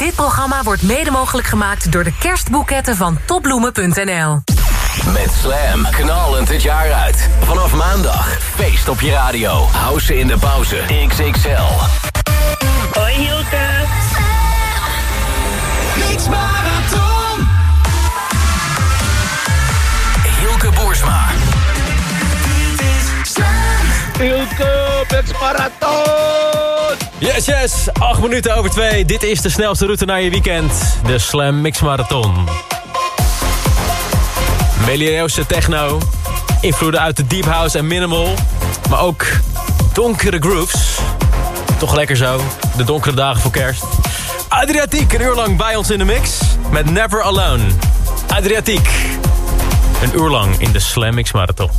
Dit programma wordt mede mogelijk gemaakt door de kerstboeketten van topbloemen.nl. Met Slam knallend het jaar uit. Vanaf maandag feest op je radio. House in de pauze XXL. Hoi Hilke. Mix Marathon. Hilke Boersma. Hilke, Mix Marathon! Yes, yes. 8 minuten over 2. Dit is de snelste route naar je weekend. De Slam Mix Marathon. Melodieuze techno. Invloeden uit de deep house en minimal. Maar ook donkere grooves. Toch lekker zo. De donkere dagen voor kerst. Adriatiek, een uur lang bij ons in de mix. Met Never Alone. Adriatiek. Een uur lang in de Slam Mix Marathon.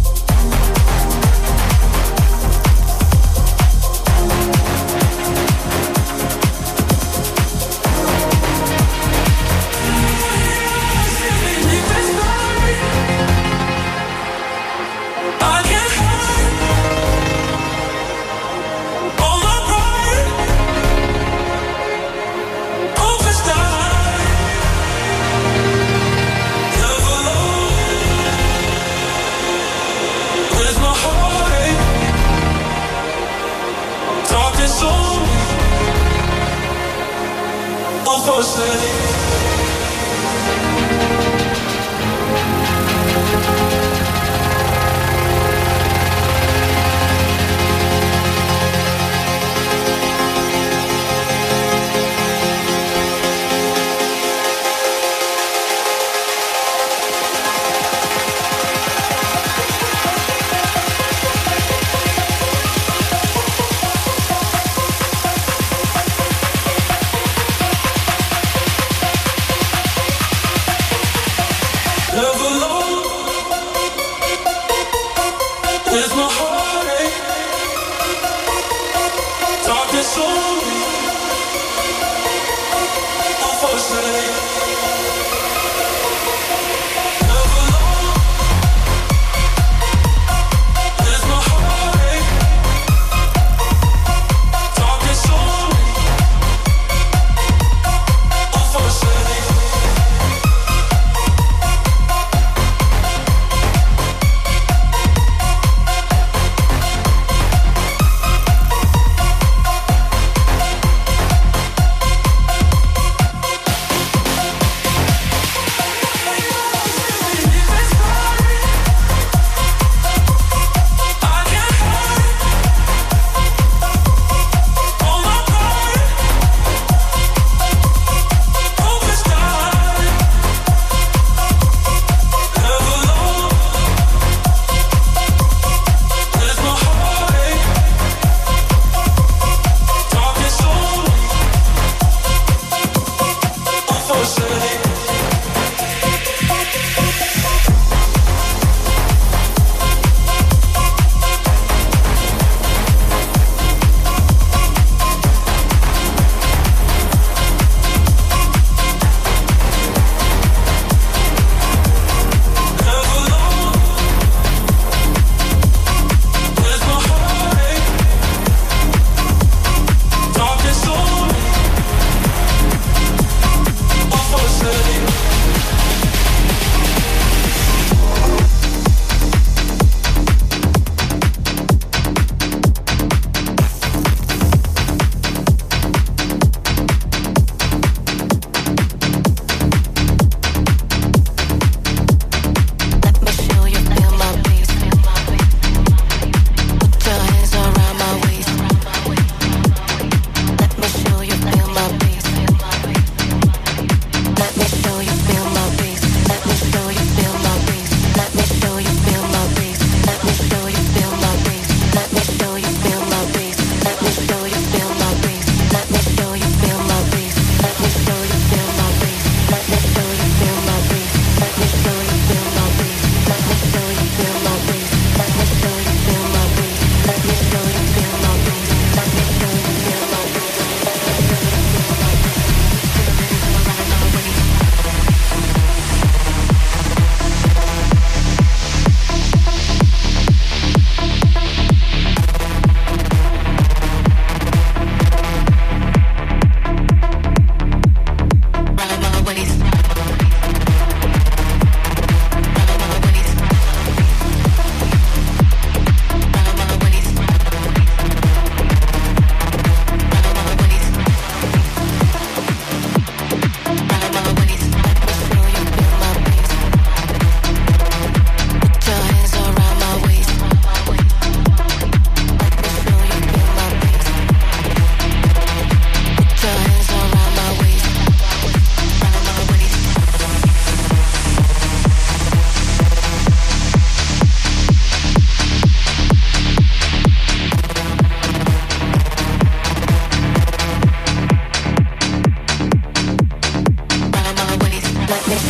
说是你。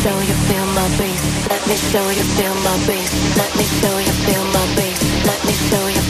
Show you feel my bass. Let me show you feel my bass. Let me show you feel my bass. Let me show you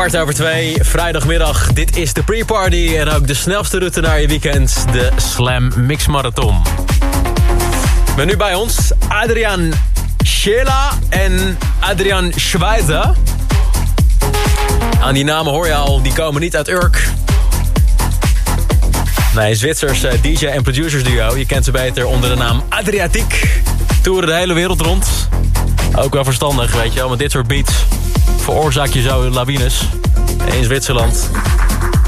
Kwart over twee, vrijdagmiddag. Dit is de pre-party en ook de snelste route naar je weekend. De Slam Mix Marathon. Met nu bij ons Adrian Schela en Adrian Schweizer. Aan die namen hoor je al, die komen niet uit Urk. Nee, Zwitsers eh, DJ en producers duo. Je kent ze beter onder de naam Adriatiek. Toeren de hele wereld rond. Ook wel verstandig, weet je wel. Met dit soort beats veroorzaak je zo lawines. In Zwitserland.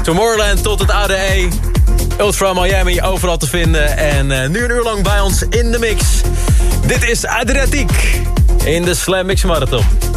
Tomorrowland tot het ADE. Ultra Miami, overal te vinden. En eh, nu een uur lang bij ons in de mix. Dit is Adriatiek in de Slam Mix Marathon.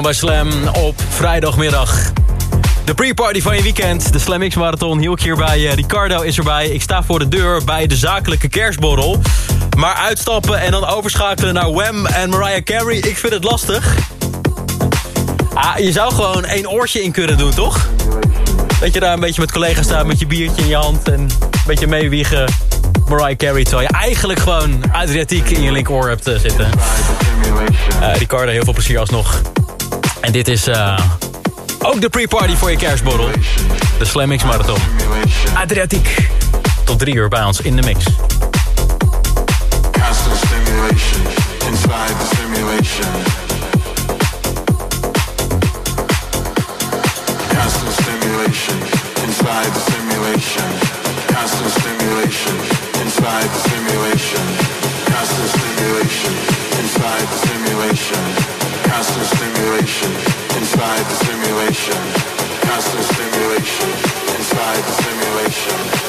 Welkom bij Slam op vrijdagmiddag. De pre-party van je weekend, de Slam X Marathon. Hielk hierbij, uh, Ricardo is erbij. Ik sta voor de deur bij de zakelijke kerstborrel. Maar uitstappen en dan overschakelen naar Wham en Mariah Carey, ik vind het lastig. Ah, je zou gewoon één oortje in kunnen doen, toch? Dat je daar een beetje met collega's staat met je biertje in je hand... en een beetje meewiegen Mariah Carey... terwijl je eigenlijk gewoon Adriatiek in je linkoor hebt uh, zitten. Uh, Ricardo, heel veel plezier alsnog. En dit is uh, ook de pre-party voor je kerstborrel. De Slam Mix Marathon. Adriatiek. Tot drie uur bij ons in de mix. Constant stimulation inside the simulation. Constant stimulation inside the simulation. Constant stimulation inside the simulation. Constant stimulation inside the simulation. Stimulation inside the simulation. Constant stimulation inside the simulation.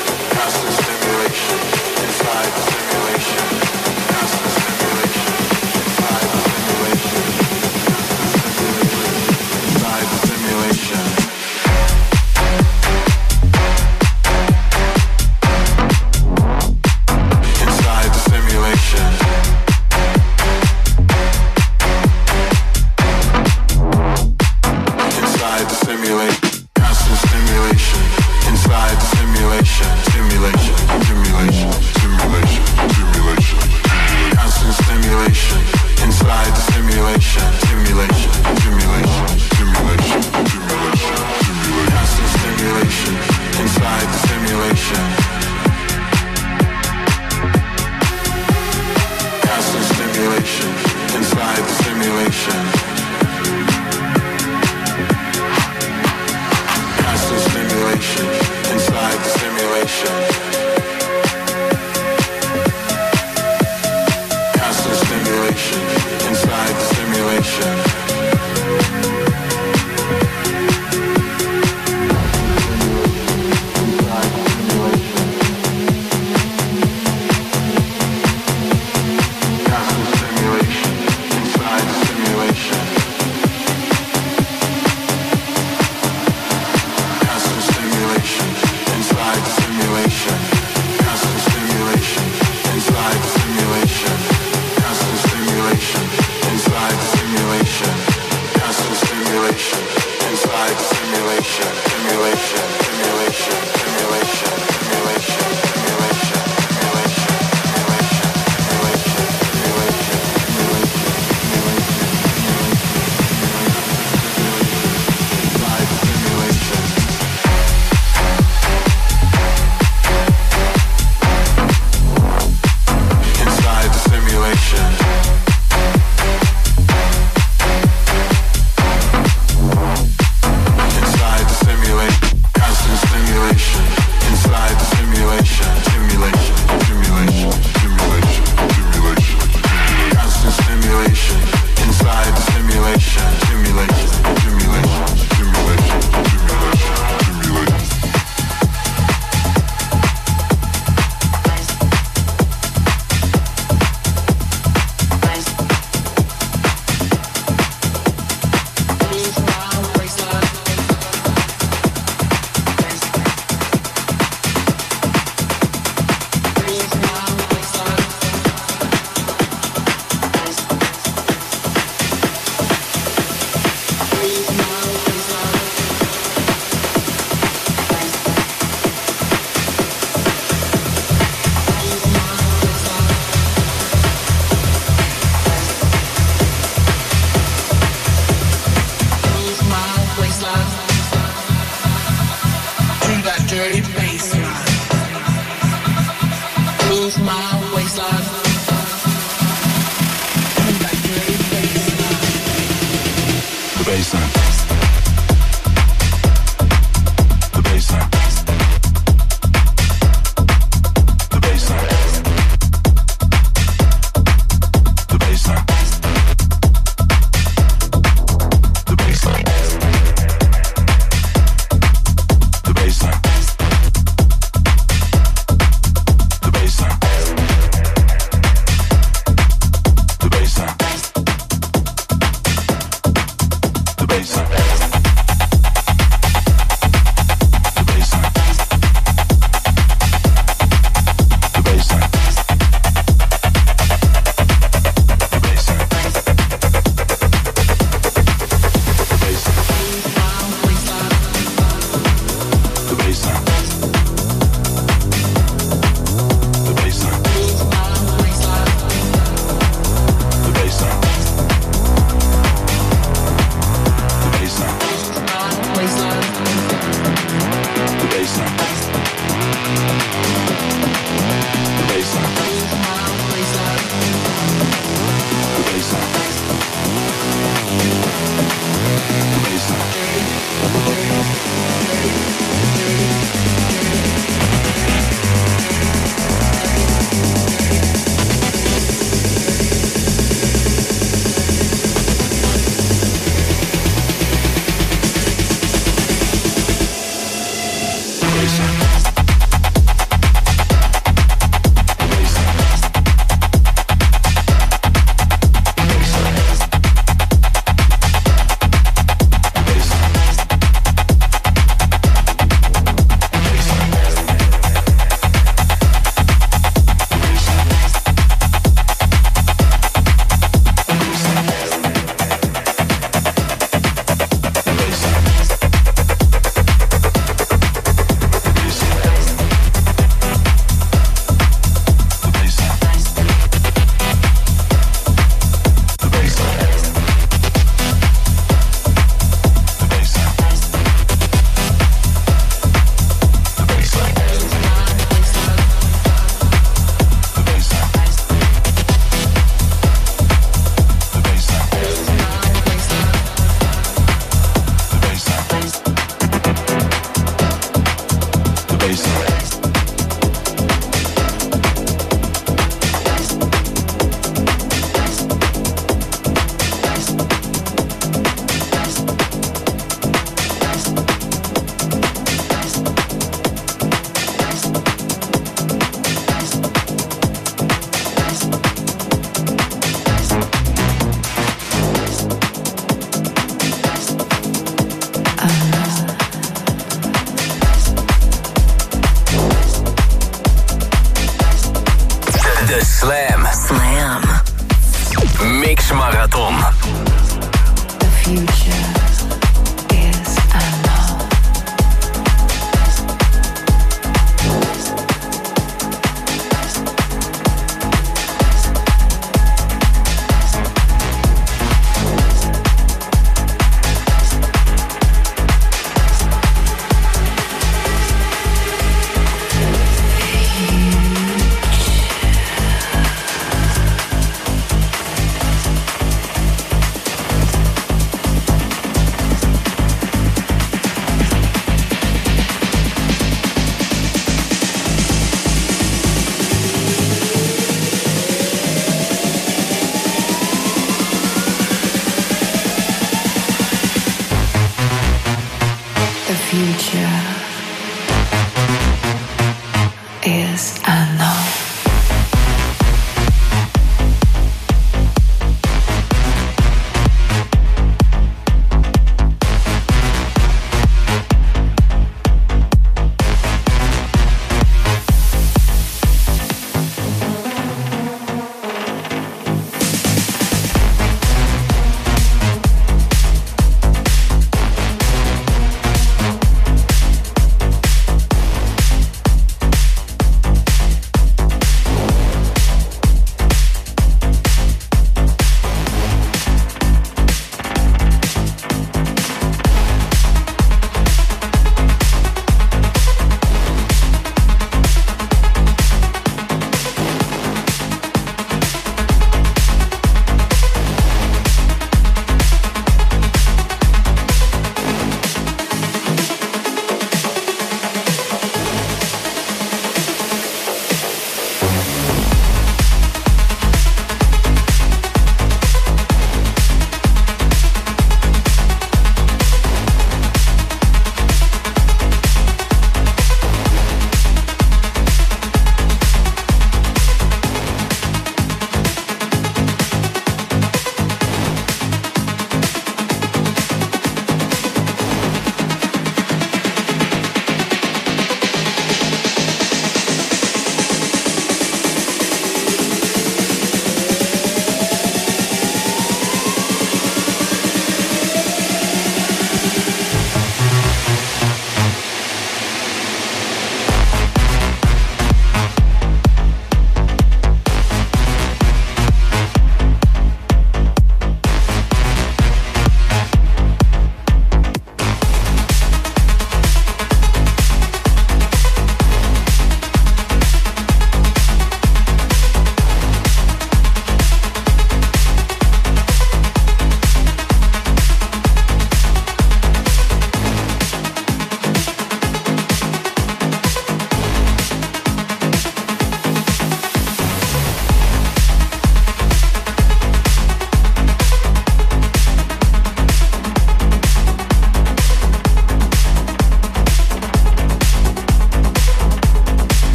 Baseline.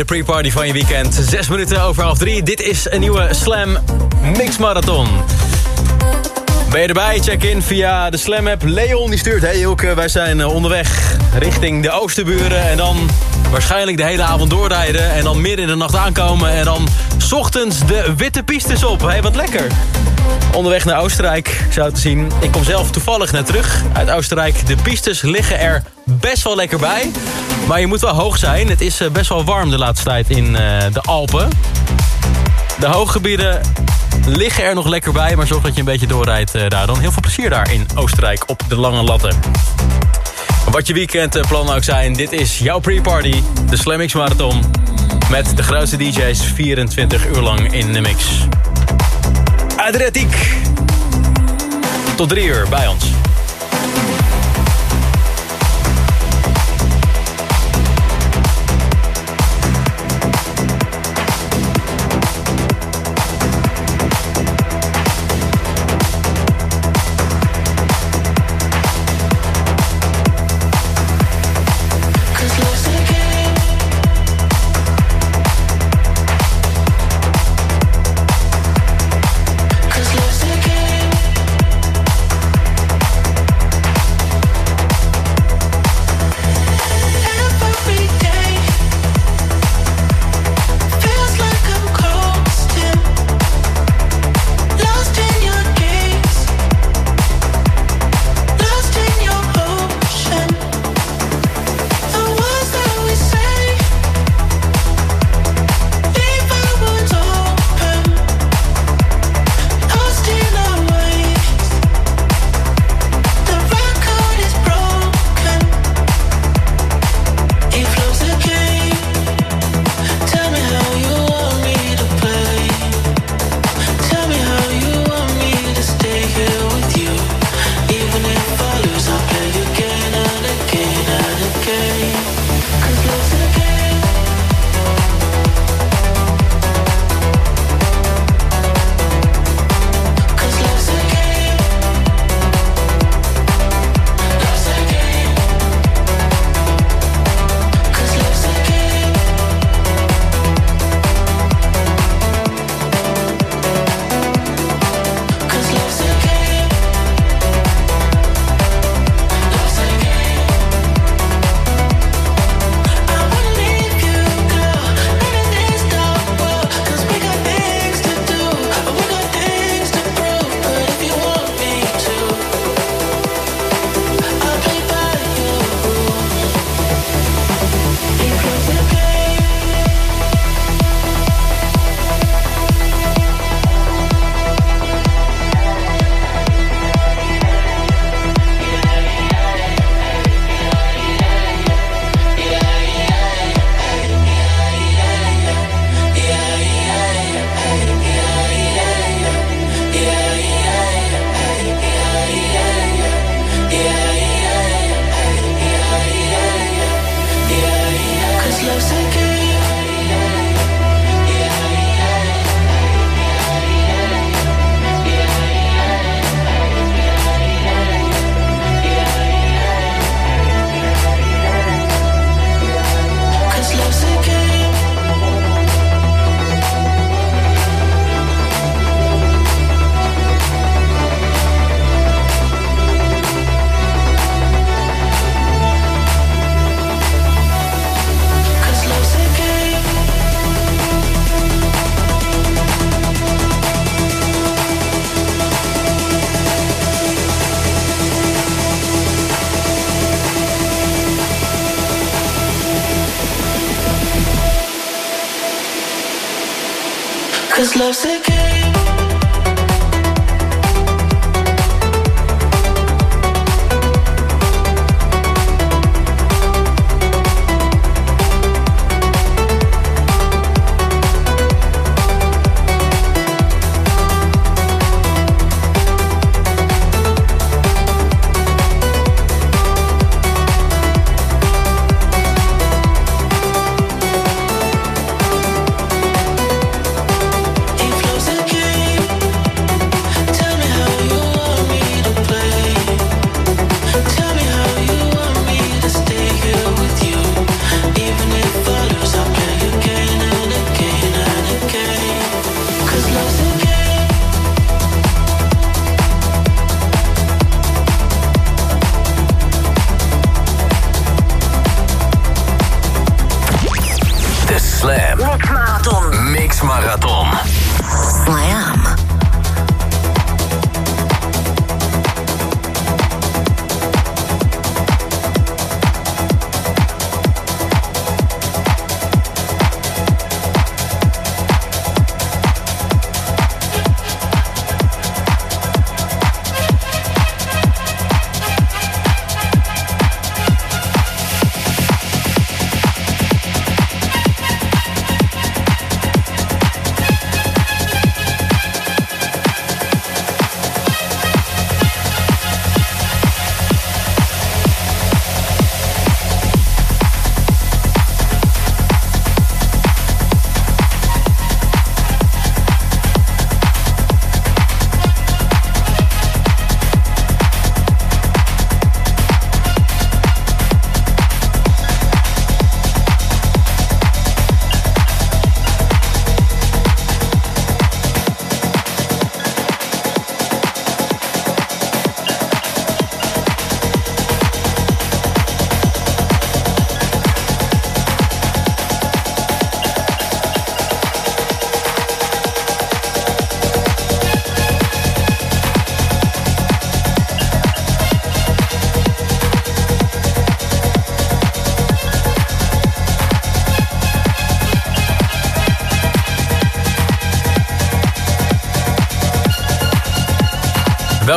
De pre-party van je weekend. Zes minuten over half drie. Dit is een nieuwe Slam Mix Marathon. Ben je erbij? Check in via de Slam app. Leon die stuurt... Hey Hilke, wij zijn eh, onderweg richting de Oosterburen. En dan waarschijnlijk de hele avond doorrijden. En dan midden in de nacht aankomen. En dan ochtends de witte pistes op. Hey, wat lekker. Onderweg naar Oostenrijk, zou te zien. Ik kom zelf toevallig net terug uit Oostenrijk. De pistes liggen er best wel lekker bij. Maar je moet wel hoog zijn. Het is eh, best wel warm de laatste tijd in uh, de Alpen. De hooggebieden liggen er nog lekker bij. Maar zorg dat je een beetje doorrijdt uh, daar dan. Heel veel plezier daar in Oostenrijk op de lange latten. Wat je weekendplannen ook zijn. Dit is jouw pre-party. De Slam Marathon. Met de grootste DJ's 24 uur lang in de mix. Adriatiek. Tot drie uur bij ons.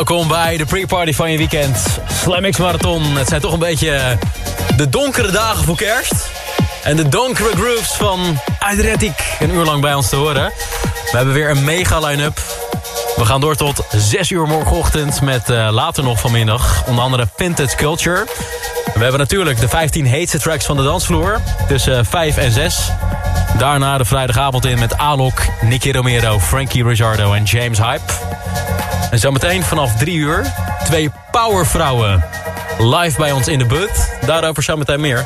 Welkom bij de pre-party van je weekend. Slam X Marathon. Het zijn toch een beetje eh, de donkere dagen voor kerst. En de donkere grooves van Adriatic. Een uur lang bij ons te horen. We hebben weer een mega line-up. We gaan door tot 6 uur morgenochtend met eh, later nog vanmiddag. Onder andere Vintage Culture. We hebben natuurlijk de 15 heetste tracks van de dansvloer. Tussen 5 en 6. Daarna de vrijdagavond in met Alok, Nicky Romero, Frankie Rizzardo en James Hype. En zometeen vanaf drie uur twee powervrouwen live bij ons in de but. Daarover zometeen meer.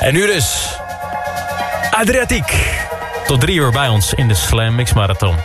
En nu dus Adriatiek. Tot drie uur bij ons in de Slam Mix Marathon.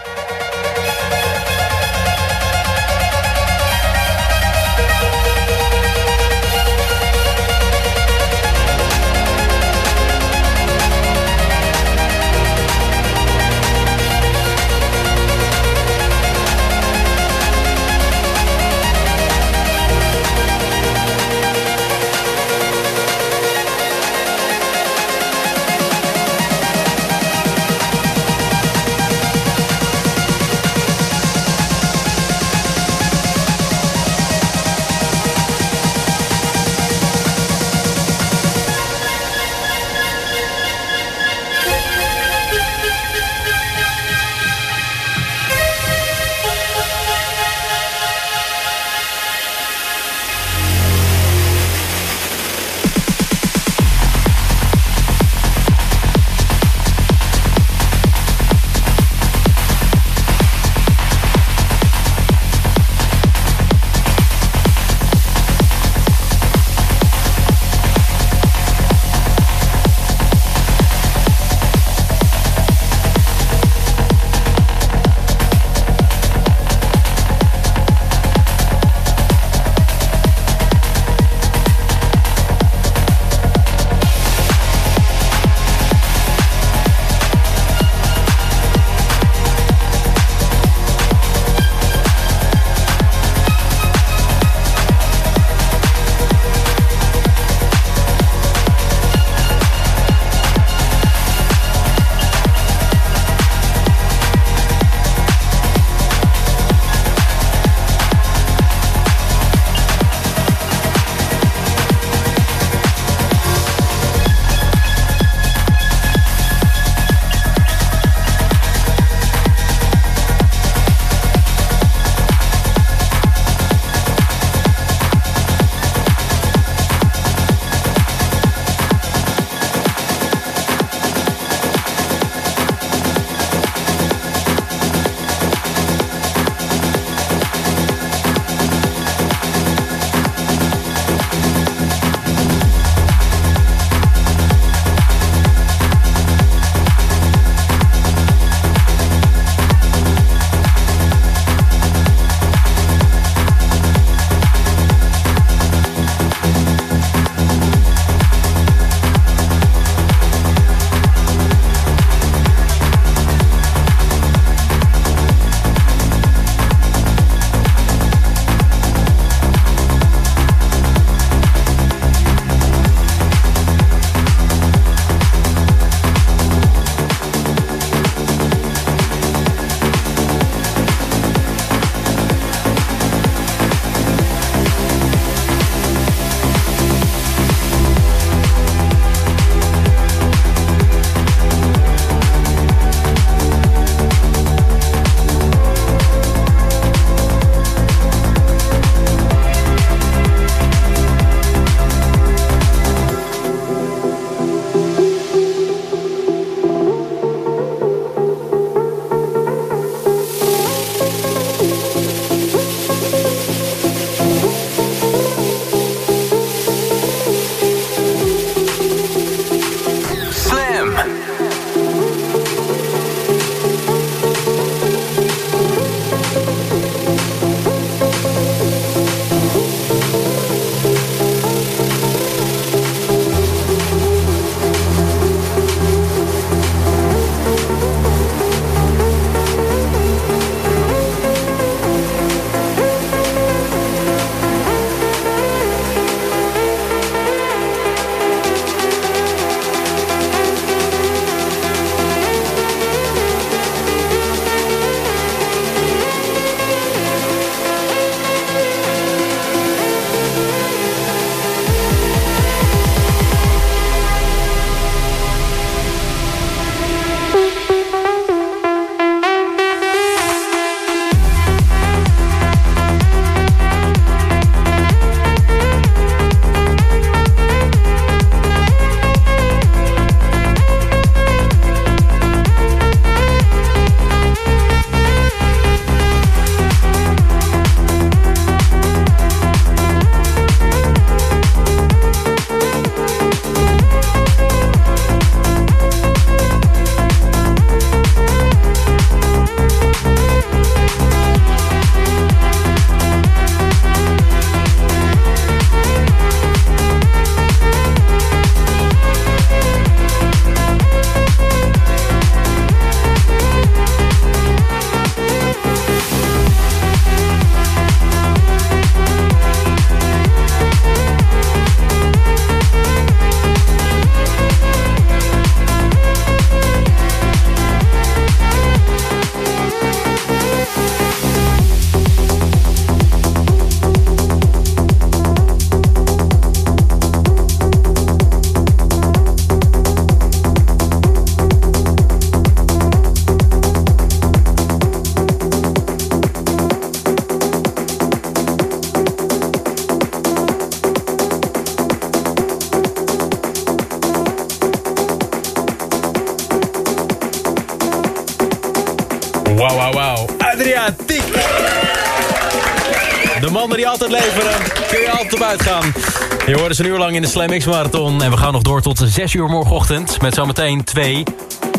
Je hoort ze een uur lang in de Slam X Marathon. En we gaan nog door tot 6 uur morgenochtend. Met zometeen twee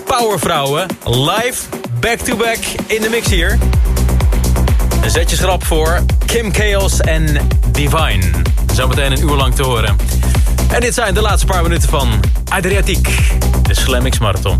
powervrouwen. Live, back-to-back in de mix hier. Een zetje schrap voor Kim Chaos en Divine. Zometeen een uur lang te horen. En dit zijn de laatste paar minuten van Adriatiek. De Slam X Marathon.